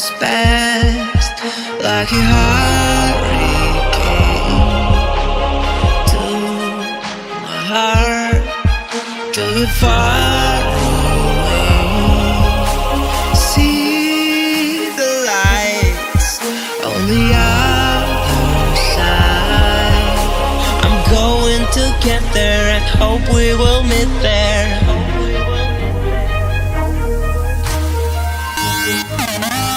has passed like a hurricane to my heart, to the far away. See the lights on the other side. I'm going to get there and hope we will meet there.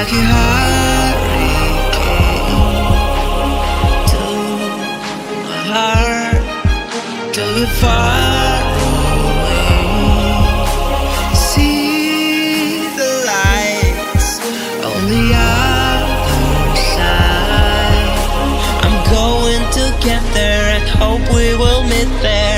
like a hurricane to my heart, to the to get there and hope we will meet there.